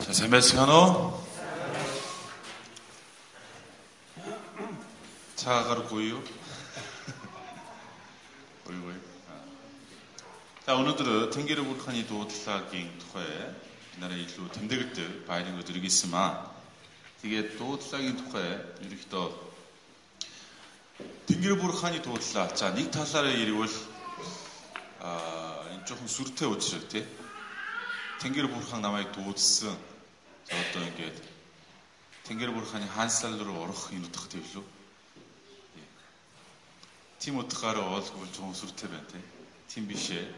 자, 삶의 시간어. 아. 자, 가로 고이요. 얼굴. 자, 오늘들은 댕기르고 칸이도 투사깅 토에 이날의 일로 댐데글들 바이링을 드리겠으마 이게 또 투사깅 토에 이렇게 또 댕기르고 칸이도 투사 자, 닉타사의 이리월 아 жоохон сүртэй учраа тий. Тэнгэр бүрхан намайг дуудсан. Одоо ингээд Тэнгэр бүрханы хаанслал руу энэ утгатай билүү? тийм утгаараа оолгүй жоохон сүртэй байна тий. Тийм биш ээ.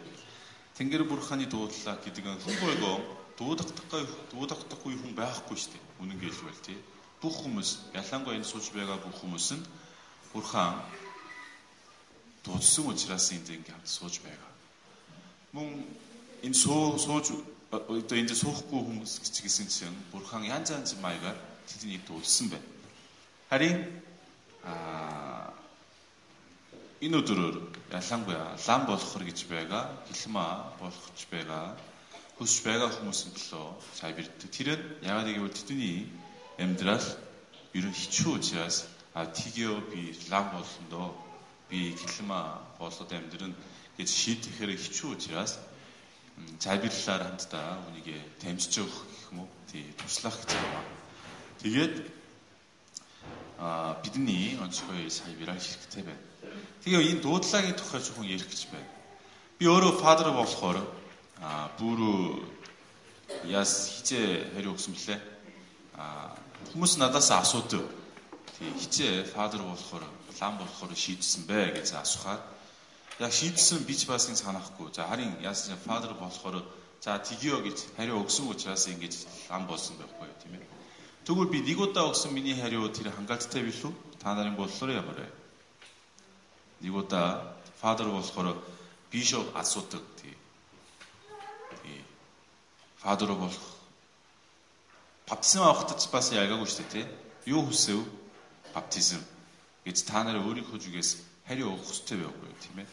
Тэнгэр бурханы дуудлаа гэдэг нь хүнгойгоо дуудагдахгүй дуудагдахгүй хүн байхгүй шүү дээ. Үнэн гэлбэл тий. Бүх хүмүүс ялангуяа энэ сууж байгаа бүх хүмүүс нь бурхан дуудсан учраас энд ингэ хамт сууж байгаа. Мөн энэ суу сууж одоо энд суухгүй хүмүүс гэсэн чинь бурхан янз янз маягаар тэднийг дуудсан байна. Харин аа энэ өдрөөр ялангуяа лам болохоор гэж байгаа, хилмаа болгож байгаа, хүсж байгаа хүмүүсийн төлөө цай бэрддэг. Тэр нь яагаад гэвэл тэдний амьдрал ерөн хичүү учраас а тгио би лам болсондоо би хилмаа болоод амьдрын гэж шийдэхээр хичүү учраас бэрлэлээр хамтдаа үнийг тамжиж өгөх гэх юм уу? Тий, туслах гэж байна. Тэгээд а бидний онцгой сая бираа хэрэгтэй байна. Тэгээ энэ дуудлагын тухай жоохон ярих гэж байна. Би өөрөө фадер болохоор а бүр яс хизээ хариу өгсөн блэ? А хүмүүс надаас асуудаг. Тий хизээ фадер болохоор лам болохоор шийдсэн бэ гэж асуухаар яг шийдсэн бич басын санахгүй. За харин яасан фадер болохоор за тгиё гэж хариу өгсөн учраас ингэж лам болсон байхгүй тийм ээ. Тэгвэл би нэг удаа өгсөн миний хариу тэр хангалттай билүү? Та нарын бодлоор ямар вэ? нэг удаа фадер болохоор бишоп асуудаг тий. Тий. Фадер болох баптизм авахтაც бас ялгаагүй шүү дээ тий. Юу хүсэв? Баптизм гэж та нараа өөрийнхөө зүгээс хариу өгөх хэрэгтэй байхгүй тийм ээ.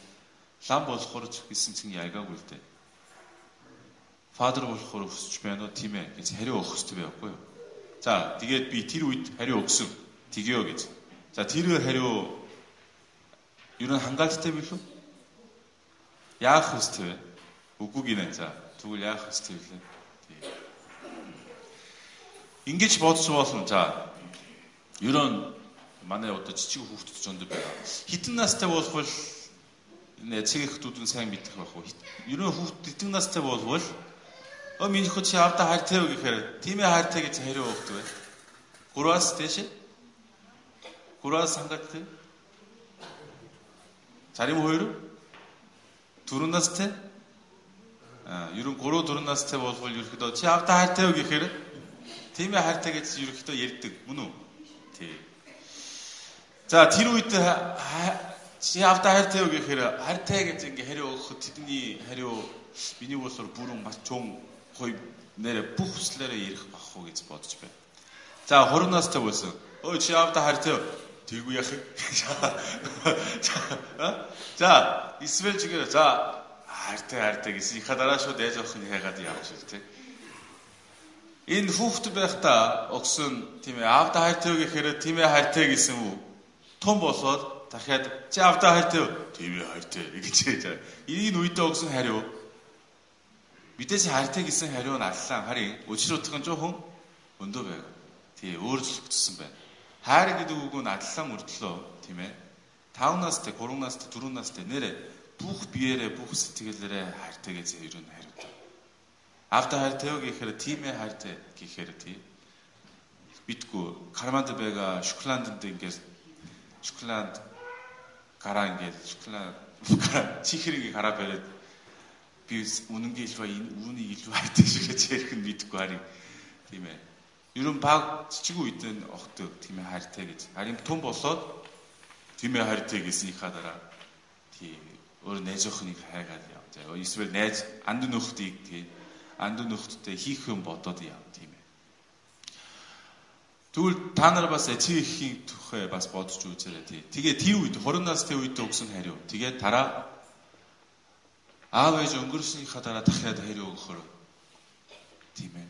Лам болохоор гэсэн чинь ялгаагүй л дээ. Фадер болохоор хүсэж байна уу тийм ээ гэж хариу өгөх хэрэгтэй байхгүй юу? За тэгээд би тэр үед хариу өгсөн. Тэгё гэж. За тэр хариу Ер нь хангалттай билүү? Яах хэвтэй вэ? Үгүй гинэ. За тэгвэл яах хэвтэй вэ? Ингиж бодож болно. За ер нь манай одоо жижиг хүүхдүүд зөнд байгаа. Хитэн настай болвол энэ эцэг эхтүүд нь сайн мэдэх байх уу? Ер нь хүүхд хитэн настай болвол өө миний хөө чи авда хайртай юу гэхээр тийм ээ хайртай гэж хариу өгдөг бай. Гураас тийш. Гураас хангалттай. Зарим хоёр дөрөв настай а ерөн 3 4 настай болвол ерөөхдөө чи авда хайртай юу гэхээр тийм ээ хайртай гэж ерөөхдөө ярьдаг мөн үү? Тий. За тэр үед чи авда юу гэхээр хайртай гэж ингээ хариу өгөхөд тэдний хариу миний болоор бүрэн маш чон гоё нэрэ бүх хүслээрээ ярих бах уу гэж бодож байна. За 20 настай болсон. Өө чи авда юу? Тэргүй яах вэ? За, эсвэл чигээр за хайртай хайртай гэсэн ихаа дараа шууд ээж авах нь хайгаад явж шүү дээ. Энэ хүүхд байхдаа өгсөн тийм ээ аавда хайртай юу гэхээр тийм ээ хайртай гэсэн үг. Тун болоод дахиад чи аавда хайртай юу? Ээ хайртай гэж хэлж. Энэ үедээ өгсөн хариу Мэдээж хайртай гэсэн хариу нь аллаа. Харин өчир утгын жоохон өндөө байга. Тий, өөрчлөгдсөн байна. Хайр гэдэг үг нь адлаа мөрдлөө тийм ээ. 5 настай, 3 настай, 4 настай нэрэ бүх биеэрээ бүх сэтгэлээрээ хайртай гэж ер нь хариудаг. Авда хайртай юу гэхээр тийм ээ хайртай гэхээр тийм. Битгүү карманд байгаа шоколаданд ингээд шоколад гараа ингээд шоколад чихрийг гараа бариад би үнэнгээ илваа энэ үүнийг илүү хайртай шиг ярих нь мэдгүй харин тийм ээ Ерөн баг жижиг үед нь огтөг тийм ээ хайртай гэж. Харин тун болоод тийм ээ хайртай гэснийхаа дараа тийм өөр найз охиныг хайгаад яв. За эсвэл найз анд нөхдийг тийм анд нөхдтэй хийх юм бодоод яв тийм. Тэгвэл та нар бас эцэг эхийн тухай бас бодож үзээрэй тий. Тэгээ тэр үед 20 настай үед өгсөн хариу. Тэгээ дараа аав ээж өнгөрснийхаа дараа дахиад хариу өгөхөр тийм ээ.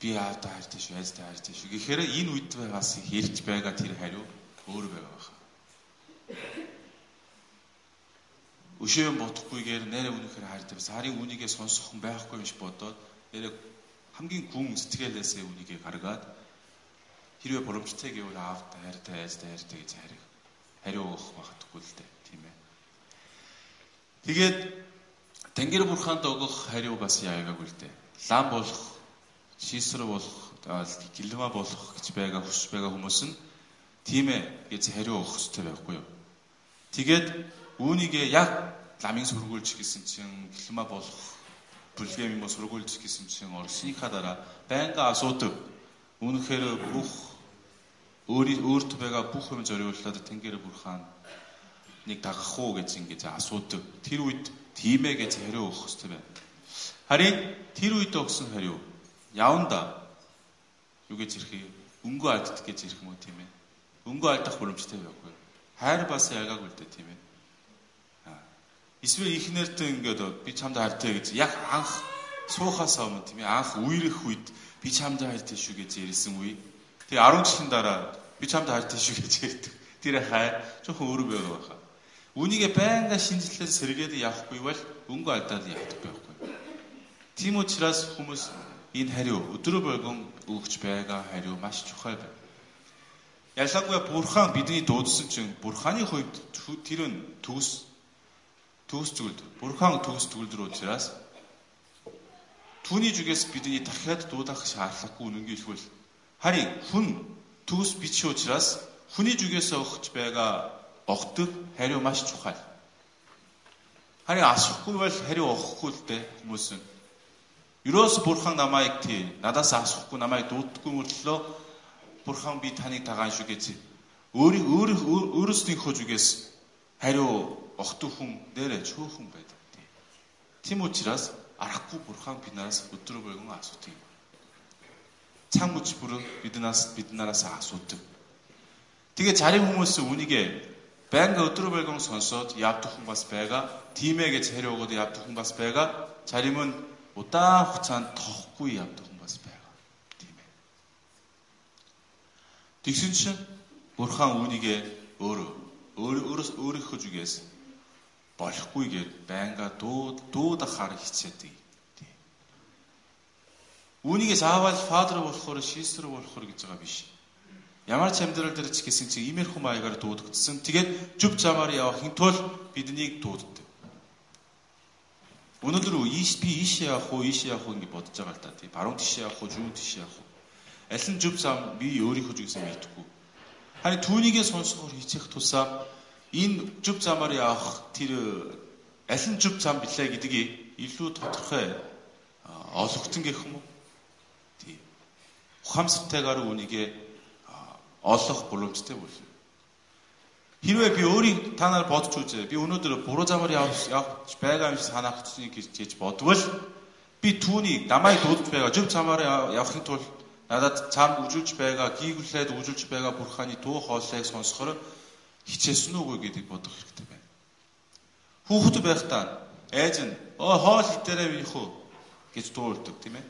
Би аавтай хайртай шүү, айзтай хайртай шүү. Гэхдээ энэ үед бас хэрч байгаа тэр хариу өөр байгаа баха. Өшөө бодохгүйгээр нэрэ үнэхээр хайртай бас харин үнийгээ сонсох хүн байхгүй шиг бодоод нэрэ хамгийн гүн сэтгэлээсээ үнийгээ гаргаад хэрвээ боломжтой гэвэл аавтай хайртай айзтай хайртай гэж харих хариу өгөх магадгүй л дээ тийм ээ. Тэгээд Тэнгэр бурханд өгөх хариу бас яагаагүй л дээ. Лам болох, шийсэр болох, гэлма болох гэж байгаа хүсэж байгаа хүмүүс нь тийм ээ гэж хариу өгөх хэрэгтэй байхгүй юу? Тэгээд үүнийгээ яг ламын сургуульч гэсэн чинь гэлма болох бүлгэм юм сургуульч гэсэн чинь орсныхаа дараа байнга асуудаг. Үүнхээр бүх өөрт байгаа бүх юм зориуллаад Тэнгэр бурхан нэг дагах уу гэж ингэж асуудаг. Тэр үед Тийм ээ гэж хариу өгөх хэрэгтэй байна. Харин тэр үед өгсөн хариу яванда юу гэж ирэх юм? Өнгөө алддаг гэж ирэх юм уу тийм ээ? Өнгөө алдах боломжтой байхгүй. Хайр бас ялгаагүй л дээ тийм ээ. Эсвэл их нэртэй ингээд би чамд хайртай гэж яг анх суухаас өмнө тийм ээ анх үерэх үед би чамд хайртай шүү гэж ярьсан үе. Тэгээ 10 жилийн дараа би чамд хайртай шүү гэж ярьдаг. Тэр хайр жоохон өөр байгаа байхаа. Үүнийгээ байнга шинжлэлээр сэргээд явахгүй бол өнгө алдаад явдаг байхгүй. Тийм учраас хүмүүс энэ хариу өдрө болгон өгч байгаа хариу маш чухал байна. Ялангуяа бурхан бидний дуудсан чинь бурханы хувьд тэр нь төгс төгс зүйлд бурхан төгс зүйлд рүү учраас түүний зүгээс бидний дахиад дуудах шаардлагагүй үнэнгээ хэлбэл харин хүн төгс бичиж учраас хүний зүгээс өгч байгаа огтд хариу маш чухал. Харин асахгүй бол хариу өгөхгүй л дээ хүмүүс нь. Юроос бурхан намайг тий надаас асахгүй намайг дууддаггүй мөрлөө бурхан би таныг тагаан шүү гэж өөрийн өөрөөсийнхөө зүгээс хариу огт хүн нэрэ чөөхөн байдаг тий. Тэм учраас арахгүй бурхан биднээс өдрө болгон асуудаг юм. Цам үж бүр биднээс биднээс асуудаг. Тэгээ зарим хүмүүс үнийгээ байнга өдрө болгон сонсоод явдаг хүн бас байгаа. Тийм ээ гэж хариу өгөөд явдаг хүн бас байгаа. Зарим нь удаан хугацаанд тохгүй явдаг хүн бас байгаа. Тийм ээ. Тэгсэн чинь Бурхан үүнийгээ өөрөө өөрөөс өөрийнхөө зүгээс болохгүйгээр байнга дууд дуудахаар хичээдэг. Үүнийгээ заавал фадер болохоор шийсэр болохоор гэж байгаа биш. Ямар ч амьдрал дээр ч гэсэн чи иймэрхүү маягаар дуудагдсан. Тэгээд зүв замаар явахын тулд биднийг дууддаг. Өнөөдөр ийш би ийшээ явах уу, ийшээ явах уу гэж бодож байгаа л да. Тийм баруун тишээ явах уу, зүүн тишээ явах уу. Аль нь зүв зам би өөрийнхөө зүгээс мэдхгүй. Харин түүнийгээ сонсохоор хичээх тусаа энэ зүв замаар явах тэр аль нь зүв зам билээ гэдгийг илүү тодорхой олгогдсон гэх юм уу? Тийм. Ухамсартайгаар үүнийгээ олох боломжтой болно. Хэрвээ би өөрийн та нар бодож үзээ. Би өнөөдөр буруу замаар явж байгаа юм шиг санаахчныг гэж бодвол би түүнийг намайг дуудаж байгаа зөв замаар явахын тулд надад цаам үжүүлж байгаа, гийгүүлээд үжүүлж байгаа бурханы дуу хоолойг сонсохоор хичээсэн үгүй гэдгийг бодох хэрэгтэй байна. Хүүхэд байхдаа айж нь оо хоол хитээрээ минийх үү гэж дуулдаг тийм ээ.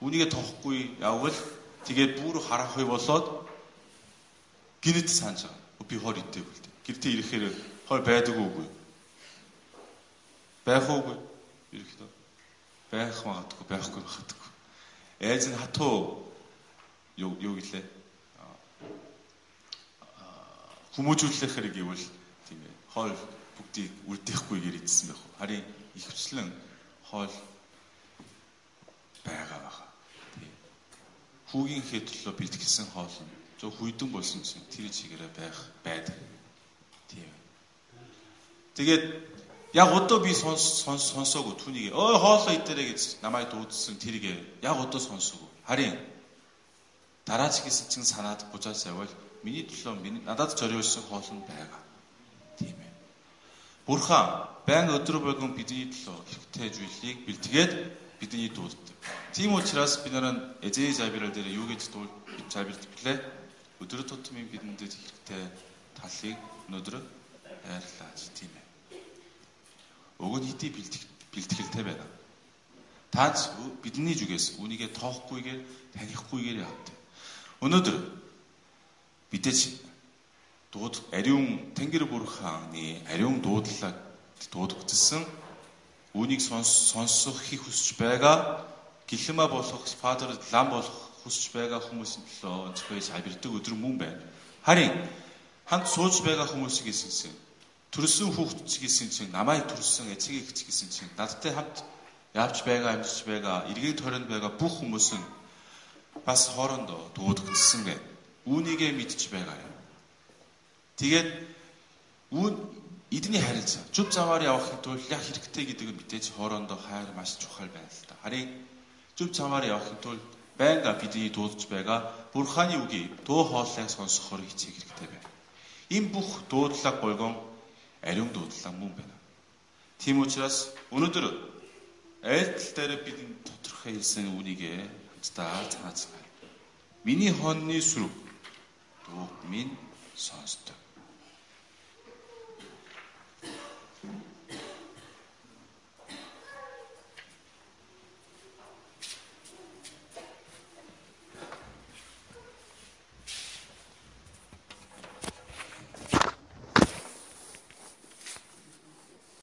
Үүнийгээ тоохгүй явбал тэгээд бүр харахгүй болоод гинэд санаж байгаа. Би хор идэв л дээ. Гэртээ ирэхээр хор байдаг уугүй. Байх уугүй. Ирэхдээ байх магадгүй, байхгүй магадгүй. Айз нь хатуу юу юу гэлээ? Хүмүүжүүлэх хэрэг гэвэл тийм ээ. Хоол бүгдийг үлдээхгүйгээр идсэн байх. Харин ихвчлэн хоол байгаа баха. Тийм. Хүүгийн хэтлөө бэлтгэсэн хоол нь зөв хүйдэн болсон чинь тэр чигээрээ байх байдаг. Тийм. Тэгээд яг одоо би сонс сонсоогүй түүнийг ой хоолоо идэрэ гэж намайг дуудсан тэрийг яг одоо сонсоогүй. Харин дараач гэсэн чинь санаад бужаас явбал миний төлөө миний надад зориулсан хоол нь байгаа. Тийм ээ. Бурхан байн өдөр болгон бидний төлөө хэрэгтэй зүйлийг бэлтгээд бидний дууддаг. Тийм учраас бид нараа эзээ забирал дээр юу гэж дууд забирдгэлээ өдөр тутмын бидэнд хэрэгтэй талыг өнөөдөр хайрлаач тийм ээ. Уг нь хэдий бэлтгэх бэлтгэлтэй байна. Таач бидний зүгээс үнийгээ тоохгүйгээр танихгүйгээр явдаг. Өнөөдөр мэдээж дууд ариун Тэнгэр бүрх хааны ариун дуудлага дуудагдсан үүнийг сонсох их хүсэж байгаа гэлэмэ болох фадер лам болох хүсэж байгаа хүмүүсийн төлөө зөвхөн сабирдаг өдөр мөн байна. Харин хамт сууж байгаа хүмүүсийг эсгсэн төрсөн хүүхдч гэсэн чинь намайг төрсөн эцэг эгч гэсэн чинь надтай хамт явж байгаа амьдарч байгаа эргийн тойронд байгаа бүх хүмүүс нь бас хоорондоо дуудагдсан байна. Үүнийгээ мэдж байгаа юм. Тэгээд үүн эдний харилцаа зүв замаар явахын тулд яг хэрэгтэй гэдэг нь мэдээж хоорондоо хайр маш чухал байна л да. Харин зүв замаар явахын тулд байнга бидний дуудаж байгаа Бурханы үгийг дуу хоолойг сонсохоор хичээх хэрэгтэй байна. Энэ бүх дуудлага гойгон ариун дуудлага мөн байна. Тийм учраас өнөөдөр айлтал дээр бид тодорхой хэлсэн үнийг хамтдаа цаацгаая. Миний хонны сүрэг ruh min sazdır.